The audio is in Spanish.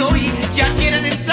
hoy ya quieren entrar